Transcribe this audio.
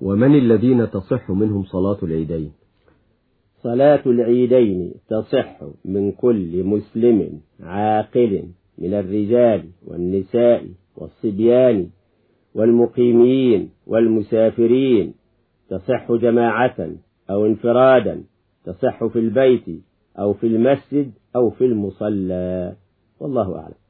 ومن الذين تصح منهم صلاة العيدين؟ صلاة العيدين تصح من كل مسلم عاقل من الرجال والنساء والصبيان والمقيمين والمسافرين تصح جماعة أو انفرادا تصح في البيت أو في المسجد أو في المصلى والله أعلم.